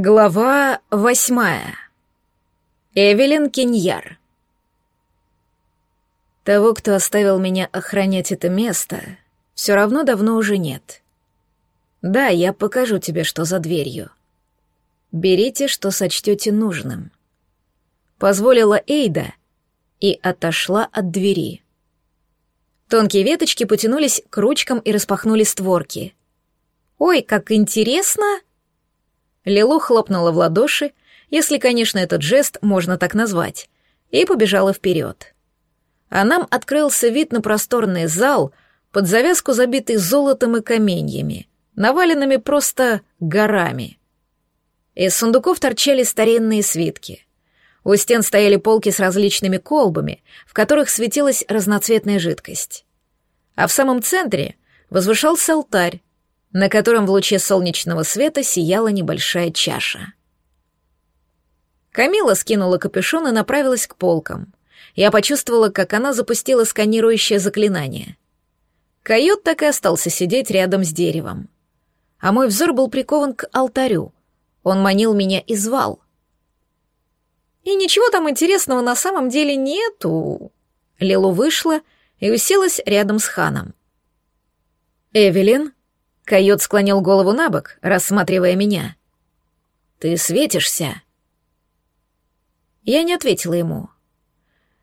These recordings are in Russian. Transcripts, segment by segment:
Глава восьмая. Эвелин Киньяр. Того, кто оставил меня охранять это место, все равно давно уже нет. Да, я покажу тебе, что за дверью. Берите, что сочтете нужным. Позволила Эйда и отошла от двери. Тонкие веточки потянулись к ручкам и распахнули створки. «Ой, как интересно!» Лилу хлопнула в ладоши, если, конечно, этот жест можно так назвать, и побежала вперед. А нам открылся вид на просторный зал, под завязку забитый золотом и каменьями, наваленными просто горами. Из сундуков торчали старинные свитки. У стен стояли полки с различными колбами, в которых светилась разноцветная жидкость. А в самом центре возвышался алтарь, на котором в луче солнечного света сияла небольшая чаша. Камила скинула капюшон и направилась к полкам. Я почувствовала, как она запустила сканирующее заклинание. Койот так и остался сидеть рядом с деревом. А мой взор был прикован к алтарю. Он манил меня и звал. И ничего там интересного на самом деле нету. Лилу вышла и уселась рядом с ханом. «Эвелин?» Койот склонил голову на бок, рассматривая меня. «Ты светишься?» Я не ответила ему.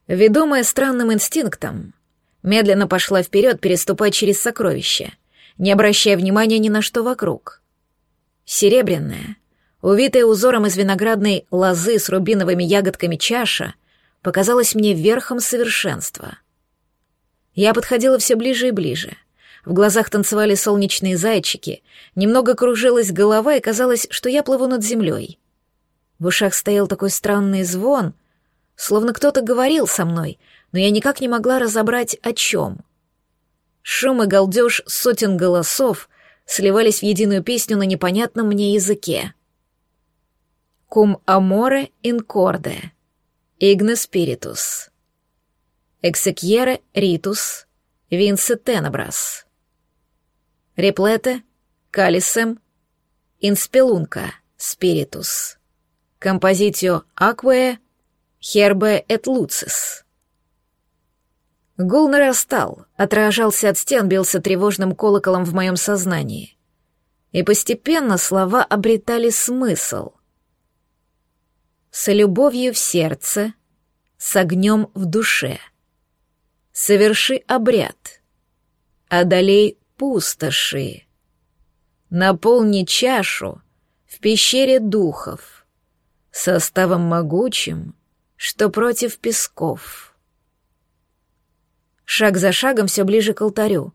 Ведомая странным инстинктом, медленно пошла вперед, переступая через сокровища, не обращая внимания ни на что вокруг. Серебряная, увитая узором из виноградной лозы с рубиновыми ягодками чаша, показалась мне верхом совершенства. Я подходила все ближе и ближе — в глазах танцевали солнечные зайчики, немного кружилась голова и казалось, что я плыву над землей. В ушах стоял такой странный звон, словно кто-то говорил со мной, но я никак не могла разобрать, о чем. Шум и галдеж сотен голосов сливались в единую песню на непонятном мне языке. «Cum amore incorde, igne spiritus, exequiere ritus, vince tenebras». Реплете, Калисем, Инспелунка, Спиритус. Композитио Акве, Хербе эт Луцис. Гул нарастал, отражался от стен, бился тревожным колоколом в моем сознании. И постепенно слова обретали смысл. С любовью в сердце, с огнем в душе. Соверши обряд. Одолей пустоши. Наполни чашу в пещере духов, составом могучим, что против песков. Шаг за шагом все ближе к алтарю,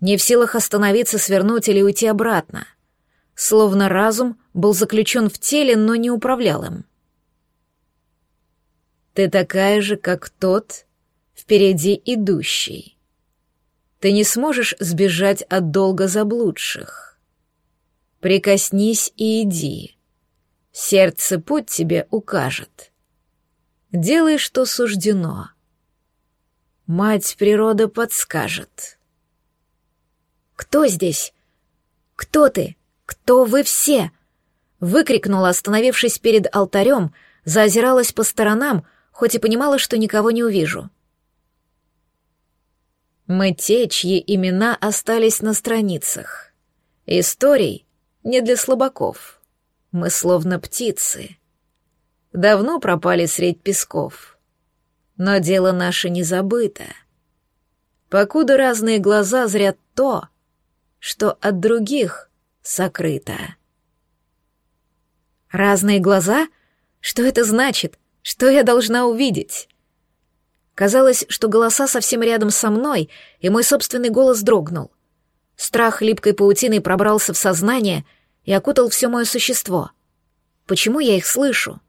не в силах остановиться, свернуть или уйти обратно. Словно разум был заключен в теле, но не управлял им. Ты такая же, как тот, впереди идущий. Ты не сможешь сбежать от долга заблудших. Прикоснись и иди. Сердце путь тебе укажет. Делай, что суждено. Мать природа подскажет. «Кто здесь? Кто ты? Кто вы все?» Выкрикнула, остановившись перед алтарем, заозиралась по сторонам, хоть и понимала, что никого не увижу. Мы те, чьи имена остались на страницах. Историй не для слабаков. Мы словно птицы. Давно пропали средь песков. Но дело наше не забыто. Покуда разные глаза зрят то, что от других сокрыто. Разные глаза? Что это значит? Что я должна увидеть? Казалось, что голоса совсем рядом со мной, и мой собственный голос дрогнул. Страх липкой паутиной пробрался в сознание и окутал все мое существо. Почему я их слышу?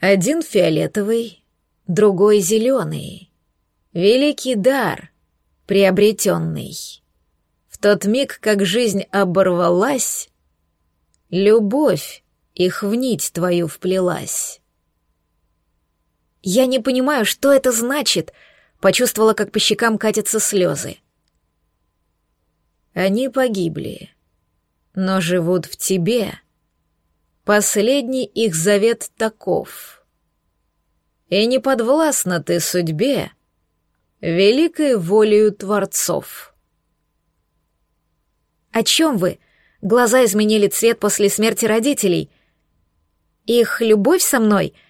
Один фиолетовый, другой зеленый. Великий дар, приобретенный. В тот миг, как жизнь оборвалась, любовь их в нить твою вплелась. «Я не понимаю, что это значит», — почувствовала, как по щекам катятся слезы. «Они погибли, но живут в тебе Последний их завет таков. И не подвластна ты судьбе, великой волею творцов. О чем вы? Глаза изменили цвет после смерти родителей. Их любовь со мной —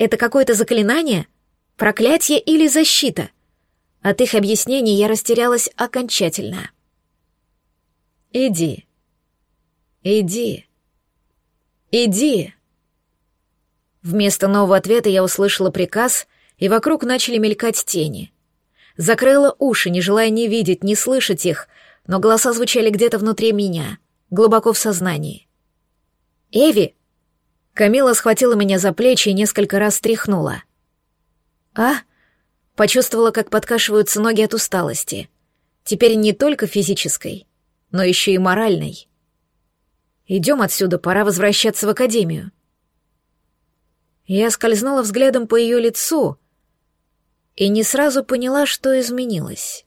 это какое-то заклинание, проклятие или защита? От их объяснений я растерялась окончательно. Иди. Иди. Иди. Вместо нового ответа я услышала приказ, и вокруг начали мелькать тени. Закрыла уши, не желая ни видеть, ни слышать их, но голоса звучали где-то внутри меня, глубоко в сознании. «Эви!» Камила схватила меня за плечи и несколько раз стряхнула. «А?» Почувствовала, как подкашиваются ноги от усталости. Теперь не только физической, но еще и моральной. «Идем отсюда, пора возвращаться в академию». Я скользнула взглядом по ее лицу и не сразу поняла, что изменилось.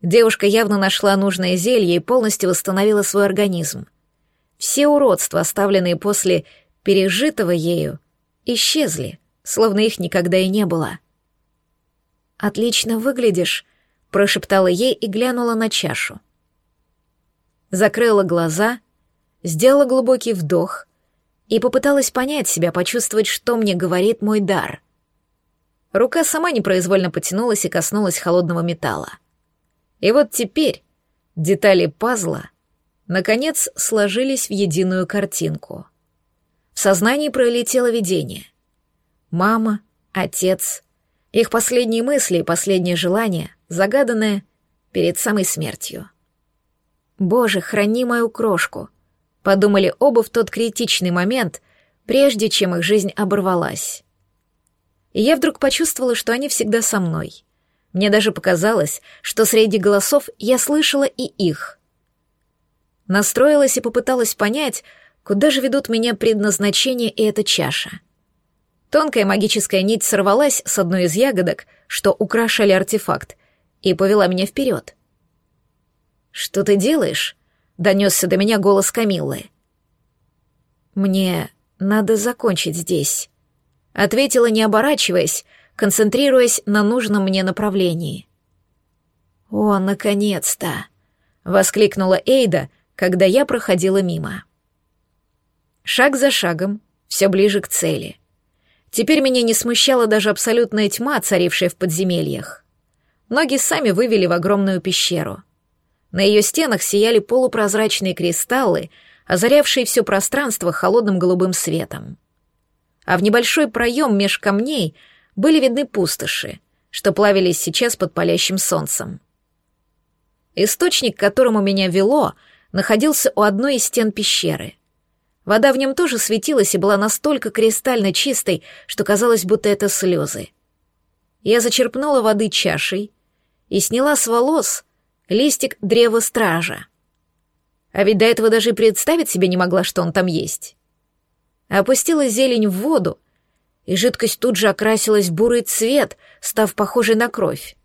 Девушка явно нашла нужное зелье и полностью восстановила свой организм. Все уродства, оставленные после пережитого ею, исчезли, словно их никогда и не было. «Отлично выглядишь», — прошептала ей и глянула на чашу. Закрыла глаза, сделала глубокий вдох и попыталась понять себя, почувствовать, что мне говорит мой дар. Рука сама непроизвольно потянулась и коснулась холодного металла. И вот теперь детали пазла наконец сложились в единую картинку. В сознании пролетело видение. Мама, отец, их последние мысли и последнее желание, загаданное перед самой смертью. «Боже, храни мою крошку», — подумали оба в тот критичный момент, прежде чем их жизнь оборвалась. И я вдруг почувствовала, что они всегда со мной — мне даже показалось, что среди голосов я слышала и их. Настроилась и попыталась понять, куда же ведут меня предназначение и эта чаша. Тонкая магическая нить сорвалась с одной из ягодок, что украшали артефакт, и повела меня вперед. «Что ты делаешь?» — донесся до меня голос Камиллы. «Мне надо закончить здесь», — ответила, не оборачиваясь, концентрируясь на нужном мне направлении. «О, наконец-то!» — воскликнула Эйда, когда я проходила мимо. Шаг за шагом, все ближе к цели. Теперь меня не смущала даже абсолютная тьма, царившая в подземельях. Ноги сами вывели в огромную пещеру. На ее стенах сияли полупрозрачные кристаллы, озарявшие все пространство холодным голубым светом. А в небольшой проем меж камней — были видны пустоши, что плавились сейчас под палящим солнцем. Источник, к которому меня вело, находился у одной из стен пещеры. Вода в нем тоже светилась и была настолько кристально чистой, что казалось, будто это слезы. Я зачерпнула воды чашей и сняла с волос листик древа стража. А ведь до этого даже и представить себе не могла, что он там есть. Опустила зелень в воду и жидкость тут же окрасилась в бурый цвет, став похожей на кровь.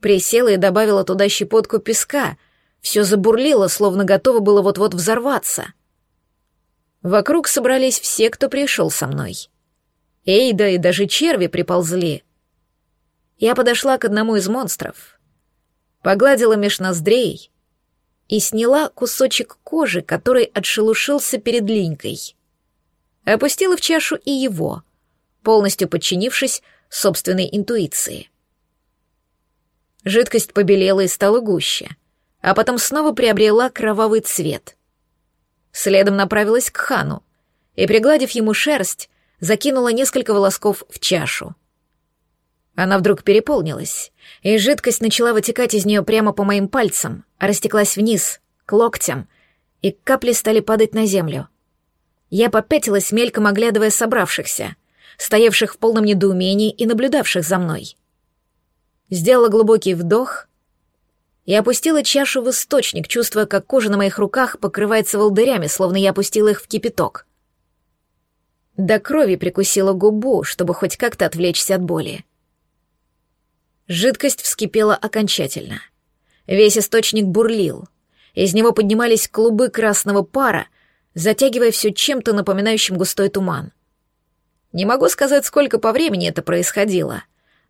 Присела и добавила туда щепотку песка. Все забурлило, словно готово было вот-вот взорваться. Вокруг собрались все, кто пришел со мной. Эйда и даже черви приползли. Я подошла к одному из монстров, погладила меж ноздрей и сняла кусочек кожи, который отшелушился перед линькой. Опустила в чашу и его — полностью подчинившись собственной интуиции. Жидкость побелела и стала гуще, а потом снова приобрела кровавый цвет. Следом направилась к хану и, пригладив ему шерсть, закинула несколько волосков в чашу. Она вдруг переполнилась, и жидкость начала вытекать из нее прямо по моим пальцам, растеклась вниз, к локтям, и капли стали падать на землю. Я попятилась, мельком оглядывая собравшихся — стоявших в полном недоумении и наблюдавших за мной. Сделала глубокий вдох и опустила чашу в источник, чувствуя, как кожа на моих руках покрывается волдырями, словно я опустила их в кипяток. До крови прикусила губу, чтобы хоть как-то отвлечься от боли. Жидкость вскипела окончательно. Весь источник бурлил. Из него поднимались клубы красного пара, затягивая все чем-то напоминающим густой туман. Не могу сказать, сколько по времени это происходило,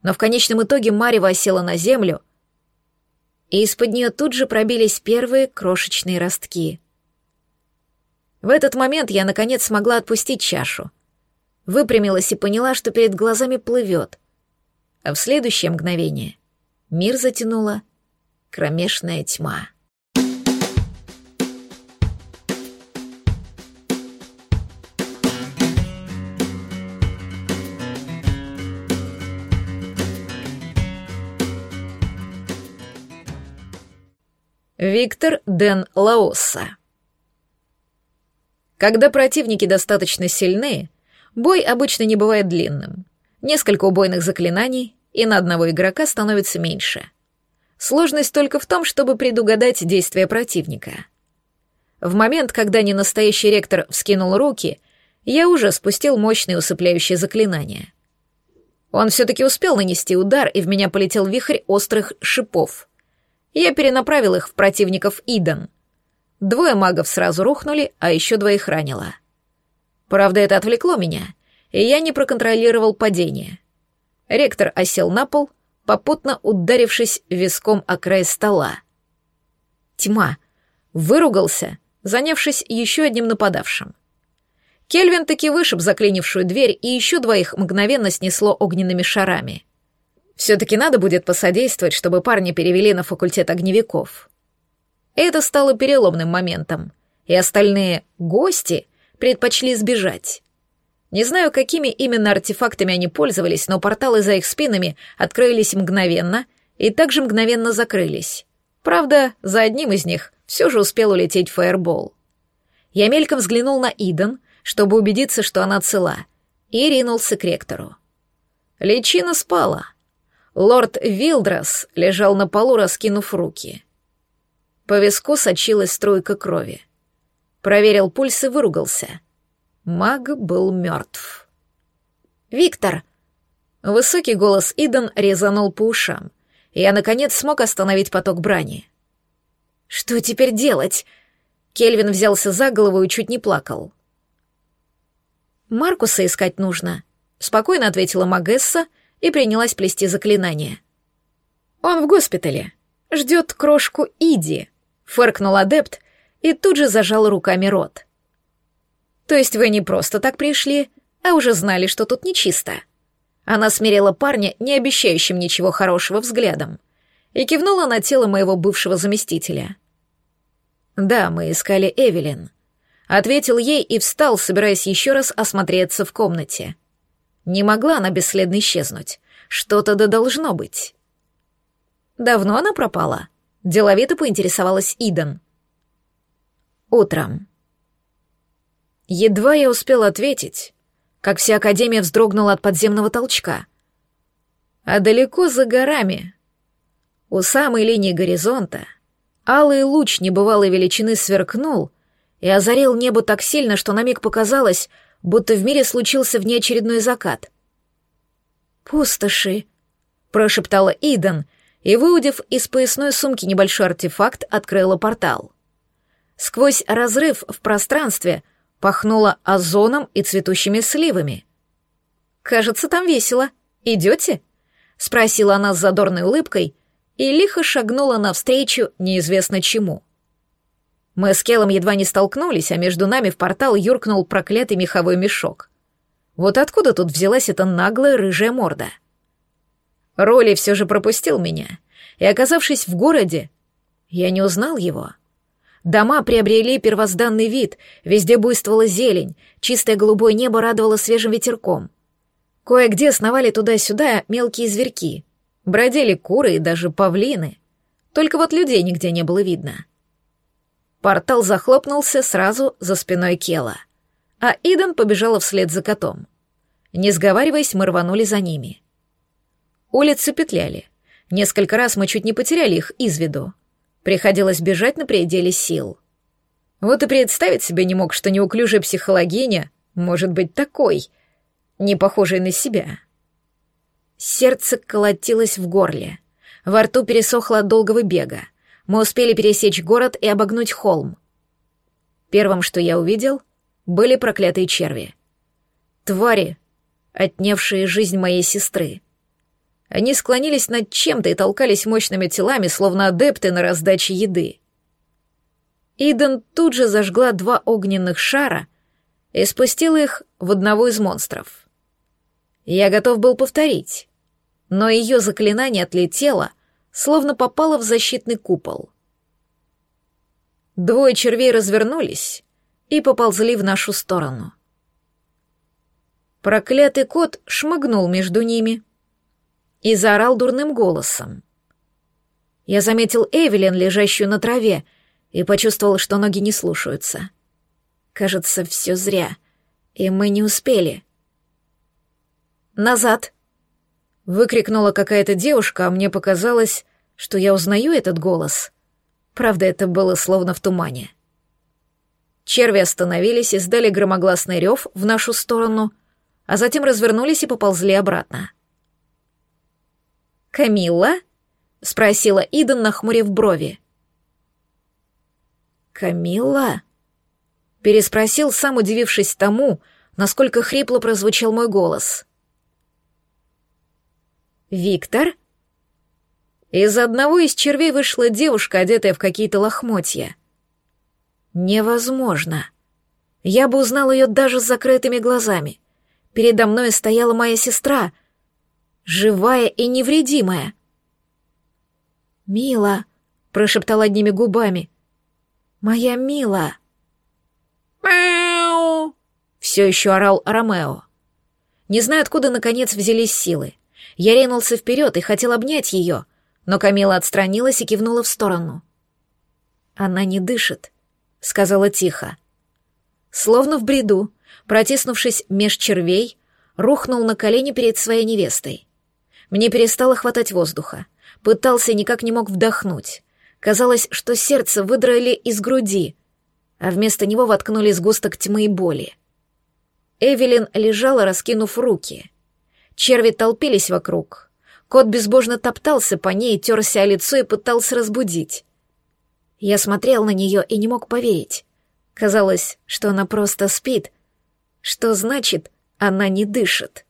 но в конечном итоге Марева осела на землю, и из-под нее тут же пробились первые крошечные ростки. В этот момент я, наконец, смогла отпустить чашу. Выпрямилась и поняла, что перед глазами плывет. А в следующее мгновение мир затянула кромешная тьма. Виктор Ден Лаоса. Когда противники достаточно сильны, бой обычно не бывает длинным. Несколько убойных заклинаний, и на одного игрока становится меньше. Сложность только в том, чтобы предугадать действия противника. В момент, когда ненастоящий ректор вскинул руки, я уже спустил мощное усыпляющее заклинание. Он все-таки успел нанести удар, и в меня полетел вихрь острых шипов — я перенаправил их в противников Иден. Двое магов сразу рухнули, а еще двоих ранило. Правда, это отвлекло меня, и я не проконтролировал падение. Ректор осел на пол, попутно ударившись виском о край стола. Тьма. Выругался, занявшись еще одним нападавшим. Кельвин таки вышиб заклинившую дверь, и еще двоих мгновенно снесло огненными шарами. Все-таки надо будет посодействовать, чтобы парня перевели на факультет огневиков. Это стало переломным моментом, и остальные гости предпочли сбежать. Не знаю, какими именно артефактами они пользовались, но порталы за их спинами открылись мгновенно и также мгновенно закрылись. Правда, за одним из них все же успел улететь фаербол. Я мельком взглянул на Иден, чтобы убедиться, что она цела, и ринулся к ректору. Личина спала — Лорд Вилдрас лежал на полу, раскинув руки. По виску сочилась струйка крови. Проверил пульс и выругался. Маг был мертв. «Виктор!» Высокий голос Иден резанул по ушам. Я, наконец, смог остановить поток брани. «Что теперь делать?» Кельвин взялся за голову и чуть не плакал. «Маркуса искать нужно», — спокойно ответила Магесса и принялась плести заклинание. «Он в госпитале. Ждет крошку Иди», — фыркнул адепт и тут же зажал руками рот. «То есть вы не просто так пришли, а уже знали, что тут нечисто?» Она смирила парня, не обещающим ничего хорошего взглядом, и кивнула на тело моего бывшего заместителя. «Да, мы искали Эвелин», — ответил ей и встал, собираясь еще раз осмотреться в комнате. Не могла она бесследно исчезнуть. Что-то да должно быть. Давно она пропала? Деловито поинтересовалась Иден. Утром. Едва я успел ответить, как вся Академия вздрогнула от подземного толчка. А далеко за горами, у самой линии горизонта, алый луч небывалой величины сверкнул и озарил небо так сильно, что на миг показалось, будто в мире случился внеочередной закат. «Пустоши», — прошептала Иден, и, выудив из поясной сумки небольшой артефакт, открыла портал. Сквозь разрыв в пространстве пахнуло озоном и цветущими сливами. «Кажется, там весело. Идете?» — спросила она с задорной улыбкой и лихо шагнула навстречу неизвестно чему. Мы с Келом едва не столкнулись, а между нами в портал юркнул проклятый меховой мешок. Вот откуда тут взялась эта наглая рыжая морда? Роли все же пропустил меня, и, оказавшись в городе, я не узнал его. Дома приобрели первозданный вид, везде буйствовала зелень, чистое голубое небо радовало свежим ветерком. Кое-где сновали туда-сюда мелкие зверьки, бродили куры и даже павлины. Только вот людей нигде не было видно. Портал захлопнулся сразу за спиной Кела, а Иден побежала вслед за котом. Не сговариваясь, мы рванули за ними. Улицы петляли. Несколько раз мы чуть не потеряли их из виду. Приходилось бежать на пределе сил. Вот и представить себе не мог, что неуклюжая психологиня может быть такой, не похожей на себя. Сердце колотилось в горле. Во рту пересохло от долгого бега. Мы успели пересечь город и обогнуть холм. Первым, что я увидел, были проклятые черви. Твари, отнявшие жизнь моей сестры. Они склонились над чем-то и толкались мощными телами, словно адепты на раздаче еды. Иден тут же зажгла два огненных шара и спустила их в одного из монстров. Я готов был повторить, но ее заклинание отлетело, словно попало в защитный купол. Двое червей развернулись и поползли в нашу сторону. Проклятый кот шмыгнул между ними и заорал дурным голосом. Я заметил Эвелин, лежащую на траве, и почувствовал, что ноги не слушаются. Кажется, все зря, и мы не успели. «Назад!» — выкрикнула какая-то девушка, а мне показалось, что я узнаю этот голос. Правда, это было словно в тумане. Черви остановились и сдали громогласный рев в нашу сторону, а затем развернулись и поползли обратно. «Камилла?» — спросила Иден, нахмурив брови. «Камилла?» — переспросил, сам удивившись тому, насколько хрипло прозвучал мой голос. «Виктор?» Из одного из червей вышла девушка, одетая в какие-то лохмотья. Невозможно. Я бы узнал ее даже с закрытыми глазами. Передо мной стояла моя сестра, живая и невредимая. «Мила», — прошептал одними губами, Моя мила!» «Мяу!» — все еще орал Ромео. Не знаю, откуда, наконец, взялись силы. Я ринулся вперед и хотел обнять ее, но Камила отстранилась и кивнула в сторону. «Она не дышит», — сказала тихо. Словно в бреду, протиснувшись меж червей, рухнул на колени перед своей невестой. Мне перестало хватать воздуха. Пытался, никак не мог вдохнуть. Казалось, что сердце выдрали из груди, а вместо него воткнули сгусток тьмы и боли. Эвелин лежала, раскинув руки. Черви толпились вокруг. Кот безбожно топтался по ней, терся о лицо и пытался разбудить. Я смотрел на нее и не мог поверить. Казалось, что она просто спит. Что значит, она не дышит?